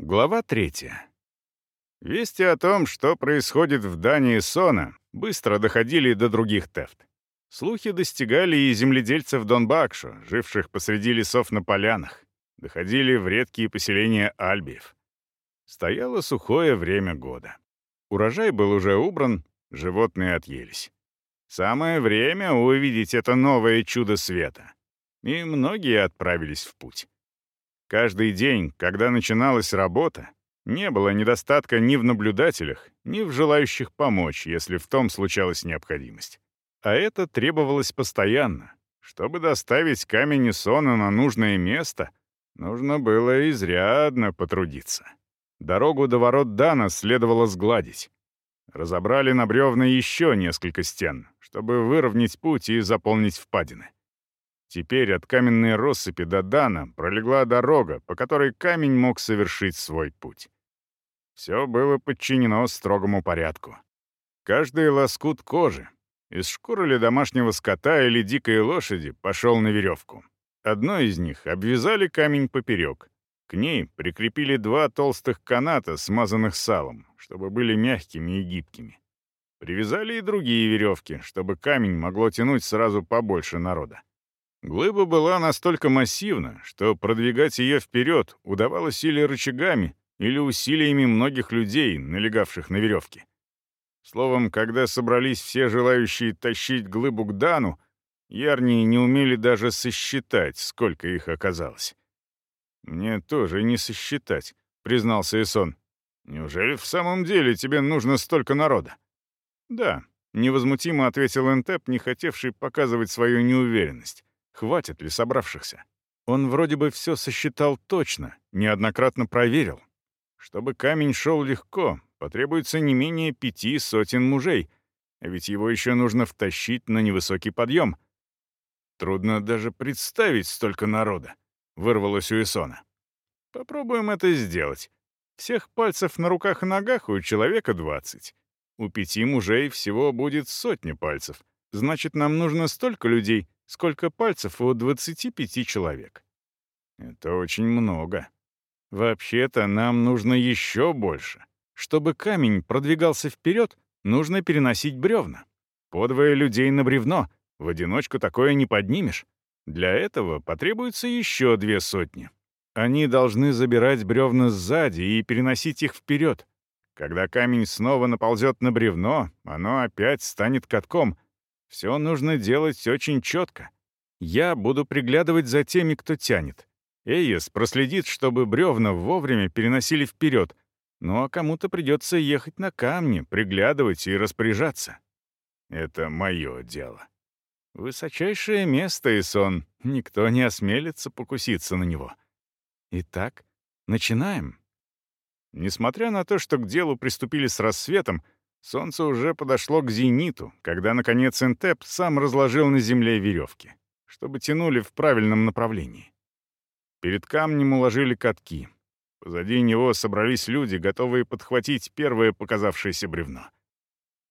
Глава третья. Вести о том, что происходит в Дании Сона, быстро доходили до других тефт. Слухи достигали и земледельцев Донбакшу, живших посреди лесов на полянах, доходили в редкие поселения альбиев. Стояло сухое время года. Урожай был уже убран, животные отъелись. Самое время увидеть это новое чудо света. И многие отправились в путь. Каждый день, когда начиналась работа, не было недостатка ни в наблюдателях, ни в желающих помочь, если в том случалась необходимость. А это требовалось постоянно. Чтобы доставить камень Исона на нужное место, нужно было изрядно потрудиться. Дорогу до ворот Дана следовало сгладить. Разобрали на бревна еще несколько стен, чтобы выровнять путь и заполнить впадины. Теперь от каменной россыпи до Дана пролегла дорога, по которой камень мог совершить свой путь. Все было подчинено строгому порядку. Каждый лоскут кожи, из шкуры ли домашнего скота или дикой лошади, пошел на веревку. Одной из них обвязали камень поперек. К ней прикрепили два толстых каната, смазанных салом, чтобы были мягкими и гибкими. Привязали и другие веревки, чтобы камень могло тянуть сразу побольше народа. Глыба была настолько массивна, что продвигать ее вперед удавалось или рычагами, или усилиями многих людей, налегавших на веревки. Словом, когда собрались все желающие тащить глыбу к Дану, ярнии не умели даже сосчитать, сколько их оказалось. «Мне тоже не сосчитать», — признался Исон. «Неужели в самом деле тебе нужно столько народа?» «Да», — невозмутимо ответил Энтеп, не хотевший показывать свою неуверенность хватит ли собравшихся. Он вроде бы все сосчитал точно, неоднократно проверил. Чтобы камень шел легко, потребуется не менее пяти сотен мужей, а ведь его еще нужно втащить на невысокий подъем. Трудно даже представить столько народа, вырвалось у Исона. Попробуем это сделать. Всех пальцев на руках и ногах у человека двадцать. У пяти мужей всего будет сотня пальцев. Значит, нам нужно столько людей, сколько пальцев у 25 человек. Это очень много. Вообще-то нам нужно еще больше. Чтобы камень продвигался вперед, нужно переносить бревна. Подвое людей на бревно. В одиночку такое не поднимешь. Для этого потребуется еще две сотни. Они должны забирать бревна сзади и переносить их вперед. Когда камень снова наползет на бревно, оно опять станет катком — все нужно делать очень четко. Я буду приглядывать за теми, кто тянет. Эйес проследит, чтобы бревна вовремя переносили вперед. Ну а кому-то придется ехать на камни, приглядывать и распоряжаться. Это мое дело. Высочайшее место, Исон. Никто не осмелится покуситься на него. Итак, начинаем. Несмотря на то, что к делу приступили с рассветом, Солнце уже подошло к зениту, когда, наконец, Энтеп сам разложил на земле веревки, чтобы тянули в правильном направлении. Перед камнем уложили катки. Позади него собрались люди, готовые подхватить первое показавшееся бревно.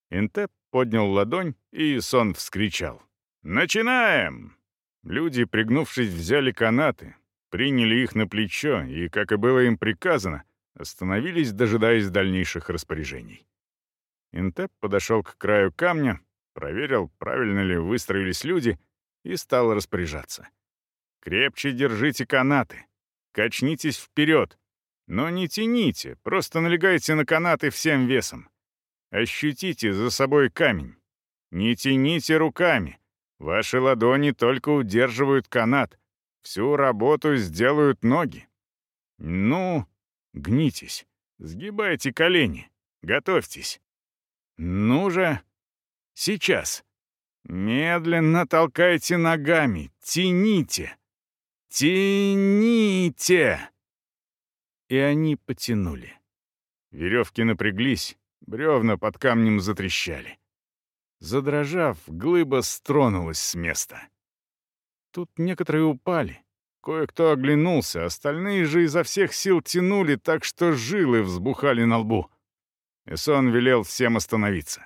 Энтеп поднял ладонь, и сон вскричал. «Начинаем!» Люди, пригнувшись, взяли канаты, приняли их на плечо и, как и было им приказано, остановились, дожидаясь дальнейших распоряжений. Интеп подошел к краю камня, проверил, правильно ли выстроились люди, и стал распоряжаться. «Крепче держите канаты, качнитесь вперед, но не тяните, просто налегайте на канаты всем весом. Ощутите за собой камень. Не тяните руками. Ваши ладони только удерживают канат. Всю работу сделают ноги. Ну, гнитесь, сгибайте колени, готовьтесь. «Ну же! Сейчас! Медленно толкайте ногами! Тяните! Тяните!» И они потянули. Веревки напряглись, бревна под камнем затрещали. Задрожав, глыба стронулась с места. Тут некоторые упали. Кое-кто оглянулся, остальные же изо всех сил тянули так, что жилы взбухали на лбу. Эсон велел всем остановиться.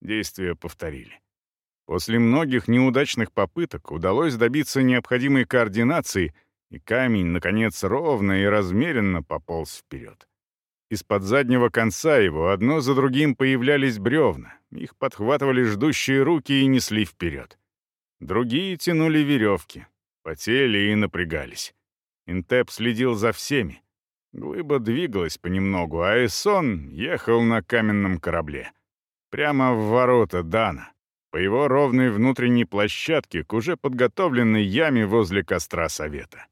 Действия повторили. После многих неудачных попыток удалось добиться необходимой координации и камень, наконец, ровно и размеренно пополз вперед. Из-под заднего конца его одно за другим появлялись бревна, их подхватывали ждущие руки и несли вперед. Другие тянули веревки, потели и напрягались. Интеп следил за всеми. Глыба двигалась понемногу, а Эсон ехал на каменном корабле. Прямо в ворота Дана, по его ровной внутренней площадке к уже подготовленной яме возле костра Совета.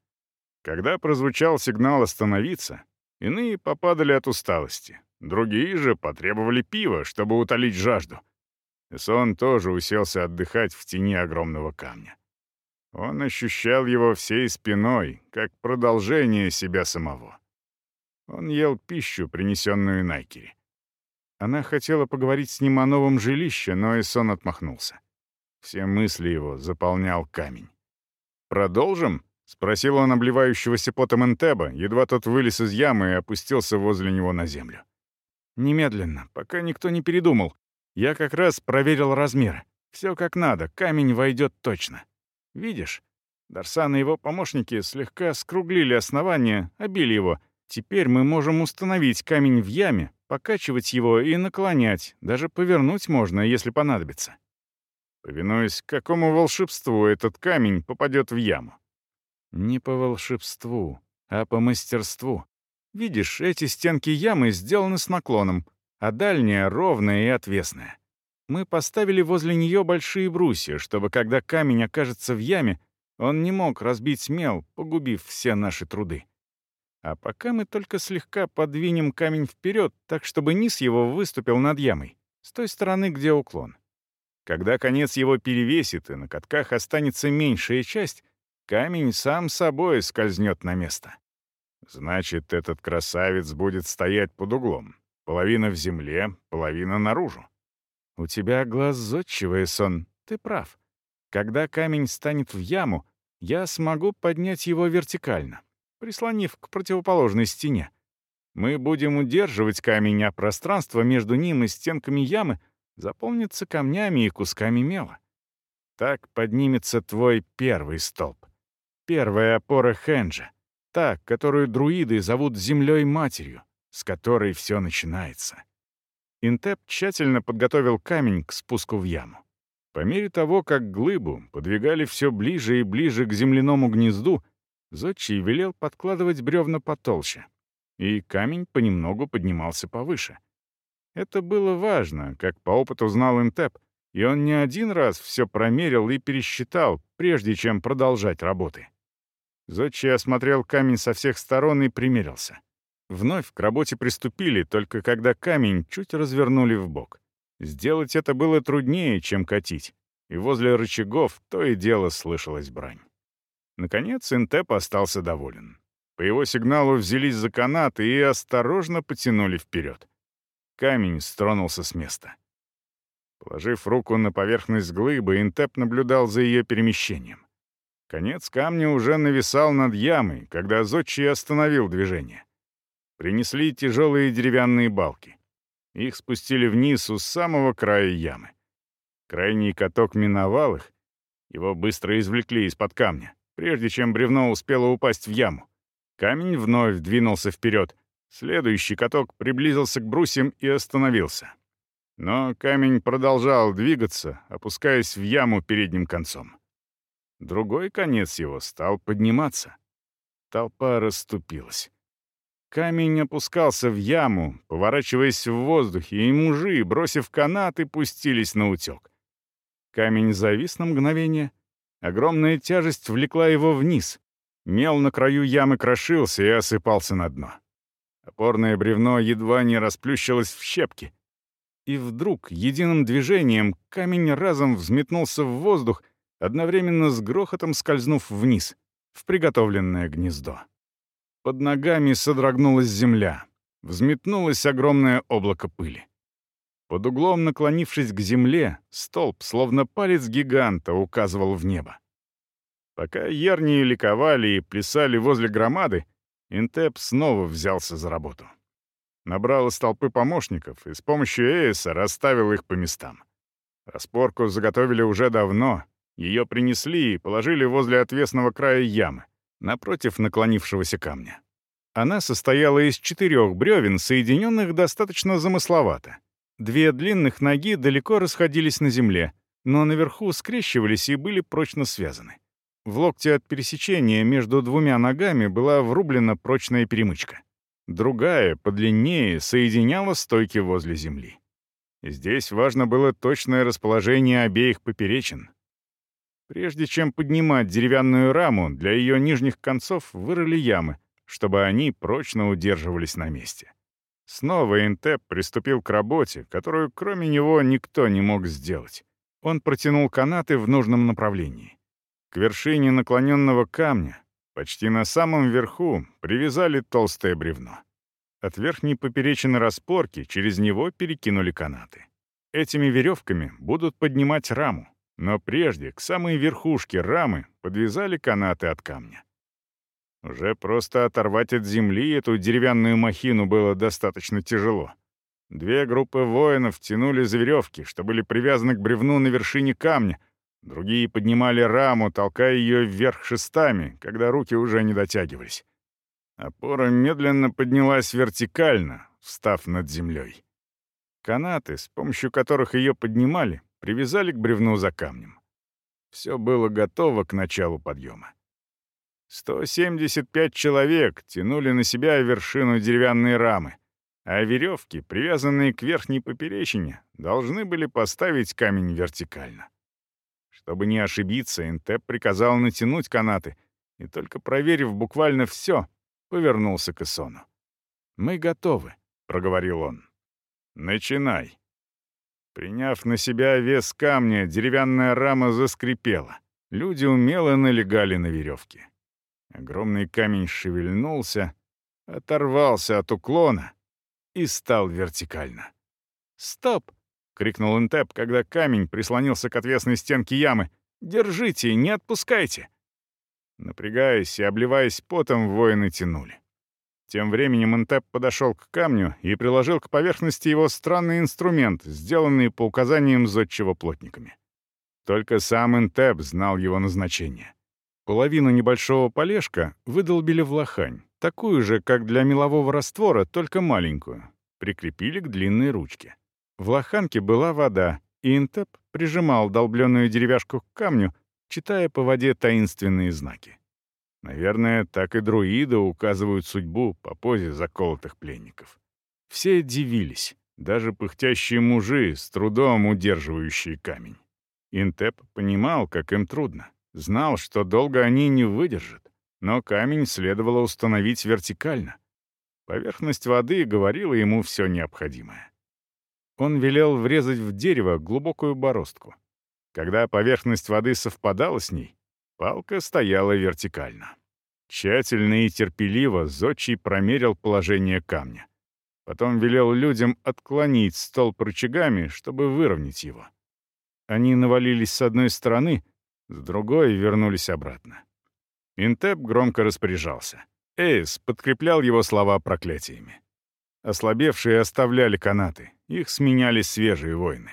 Когда прозвучал сигнал остановиться, иные попадали от усталости, другие же потребовали пива, чтобы утолить жажду. Эсон тоже уселся отдыхать в тени огромного камня. Он ощущал его всей спиной, как продолжение себя самого. Он ел пищу, принесенную Найкери. Она хотела поговорить с ним о новом жилище, но Эсон отмахнулся. Все мысли его заполнял камень. «Продолжим?» — спросил он обливающегося потом Энтеба, едва тот вылез из ямы и опустился возле него на землю. «Немедленно, пока никто не передумал. Я как раз проверил размеры. Все как надо, камень войдет точно. Видишь? Дарсан и его помощники слегка скруглили основание, обили его. Теперь мы можем установить камень в яме, покачивать его и наклонять, даже повернуть можно, если понадобится. Повинуясь какому волшебству этот камень попадет в яму? Не по волшебству, а по мастерству. Видишь, эти стенки ямы сделаны с наклоном, а дальняя — ровная и отвесная. Мы поставили возле нее большие брусья, чтобы, когда камень окажется в яме, он не мог разбить мел, погубив все наши труды. А пока мы только слегка подвинем камень вперед, так чтобы низ его выступил над ямой, с той стороны, где уклон. Когда конец его перевесит и на катках останется меньшая часть, камень сам собой скользнет на место. Значит, этот красавец будет стоять под углом. Половина в земле, половина наружу. «У тебя глаз зодчивый, сон, ты прав. Когда камень станет в яму, я смогу поднять его вертикально, прислонив к противоположной стене. Мы будем удерживать камень, а пространство между ним и стенками ямы заполнится камнями и кусками мела. Так поднимется твой первый столб. Первая опора Хенджа. Та, которую друиды зовут Землей-Матерью, с которой все начинается. Интеп тщательно подготовил камень к спуску в яму. По мере того, как глыбу подвигали все ближе и ближе к земляному гнезду, Зодчий велел подкладывать бревна потолще, и камень понемногу поднимался повыше. Это было важно, как по опыту знал Интеп, и он не один раз все промерил и пересчитал, прежде чем продолжать работы. Зодчий осмотрел камень со всех сторон и примерился. Вновь к работе приступили, только когда камень чуть развернули в бок. Сделать это было труднее, чем катить, и возле рычагов то и дело слышалась брань. Наконец Интеп остался доволен. По его сигналу взялись за канаты и осторожно потянули вперед. Камень стронулся с места. Положив руку на поверхность глыбы, Интеп наблюдал за ее перемещением. Конец камня уже нависал над ямой, когда Зодчий остановил движение. Принесли тяжелые деревянные балки. Их спустили вниз у самого края ямы. Крайний каток миновал их. Его быстро извлекли из-под камня, прежде чем бревно успело упасть в яму. Камень вновь двинулся вперед. Следующий каток приблизился к брусьям и остановился. Но камень продолжал двигаться, опускаясь в яму передним концом. Другой конец его стал подниматься. Толпа расступилась. Камень опускался в яму, поворачиваясь в воздухе, и мужи, бросив канаты, пустились на утек. Камень завис на мгновение. Огромная тяжесть влекла его вниз. Мел на краю ямы крошился и осыпался на дно. Опорное бревно едва не расплющилось в щепки. И вдруг, единым движением, камень разом взметнулся в воздух, одновременно с грохотом скользнув вниз, в приготовленное гнездо. Под ногами содрогнулась земля. Взметнулось огромное облако пыли. Под углом, наклонившись к земле, столб, словно палец гиганта, указывал в небо. Пока ярнии ликовали и плясали возле громады, Интеп снова взялся за работу. Набрал из толпы помощников и с помощью Эйса расставил их по местам. Распорку заготовили уже давно, ее принесли и положили возле отвесного края ямы, напротив наклонившегося камня. Она состояла из четырех бревен, соединенных достаточно замысловато. Две длинных ноги далеко расходились на земле, но наверху скрещивались и были прочно связаны. В локте от пересечения между двумя ногами была врублена прочная перемычка. Другая, подлиннее, соединяла стойки возле земли. Здесь важно было точное расположение обеих поперечин. Прежде чем поднимать деревянную раму, для ее нижних концов вырыли ямы, чтобы они прочно удерживались на месте. Снова Интеп приступил к работе, которую кроме него никто не мог сделать. Он протянул канаты в нужном направлении. К вершине наклоненного камня, почти на самом верху, привязали толстое бревно. От верхней поперечины распорки через него перекинули канаты. Этими веревками будут поднимать раму, но прежде к самой верхушке рамы подвязали канаты от камня. Уже просто оторвать от земли эту деревянную махину было достаточно тяжело. Две группы воинов тянули за веревки, что были привязаны к бревну на вершине камня, другие поднимали раму, толкая ее вверх шестами, когда руки уже не дотягивались. Опора медленно поднялась вертикально, встав над землей. Канаты, с помощью которых ее поднимали, привязали к бревну за камнем. Все было готово к началу подъема. 175 человек тянули на себя вершину деревянной рамы, а веревки, привязанные к верхней поперечине, должны были поставить камень вертикально. Чтобы не ошибиться, Интеп приказал натянуть канаты, и только проверив буквально все, повернулся к Исону. «Мы готовы», — проговорил он. «Начинай». Приняв на себя вес камня, деревянная рама заскрипела. Люди умело налегали на веревки. Огромный камень шевельнулся, оторвался от уклона и стал вертикально. «Стоп!» — крикнул Интеп, когда камень прислонился к отвесной стенке ямы. «Держите, не отпускайте!» Напрягаясь и обливаясь потом, воины тянули. Тем временем Интеп подошел к камню и приложил к поверхности его странный инструмент, сделанный по указаниям зодчего плотниками. Только сам Интеп знал его назначение. Половину небольшого полежка выдолбили в лохань, такую же, как для мелового раствора, только маленькую. Прикрепили к длинной ручке. В лоханке была вода, и Интеп прижимал долбленную деревяшку к камню, читая по воде таинственные знаки. Наверное, так и друиды указывают судьбу по позе заколотых пленников. Все дивились, даже пыхтящие мужи, с трудом удерживающие камень. Интеп понимал, как им трудно. Знал, что долго они не выдержат, но камень следовало установить вертикально. Поверхность воды говорила ему все необходимое. Он велел врезать в дерево глубокую бороздку. Когда поверхность воды совпадала с ней, палка стояла вертикально. Тщательно и терпеливо Зодчий промерил положение камня. Потом велел людям отклонить стол рычагами, чтобы выровнять его. Они навалились с одной стороны — с другой вернулись обратно. Интеп громко распоряжался. Эйс подкреплял его слова проклятиями. Ослабевшие оставляли канаты, их сменяли свежие воины.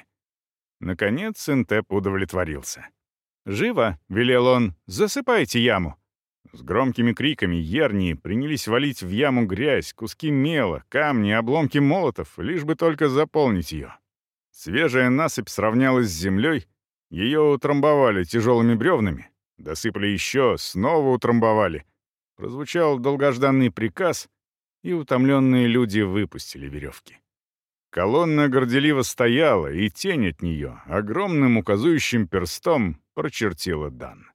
Наконец Интеп удовлетворился. «Живо!» — велел он. «Засыпайте яму!» С громкими криками ернии принялись валить в яму грязь, куски мела, камни, обломки молотов, лишь бы только заполнить ее. Свежая насыпь сравнялась с землей, ее утрамбовали тяжелыми бревнами, досыпали еще, снова утрамбовали. Прозвучал долгожданный приказ, и утомленные люди выпустили веревки. Колонна горделиво стояла, и тень от нее огромным указующим перстом прочертила дан.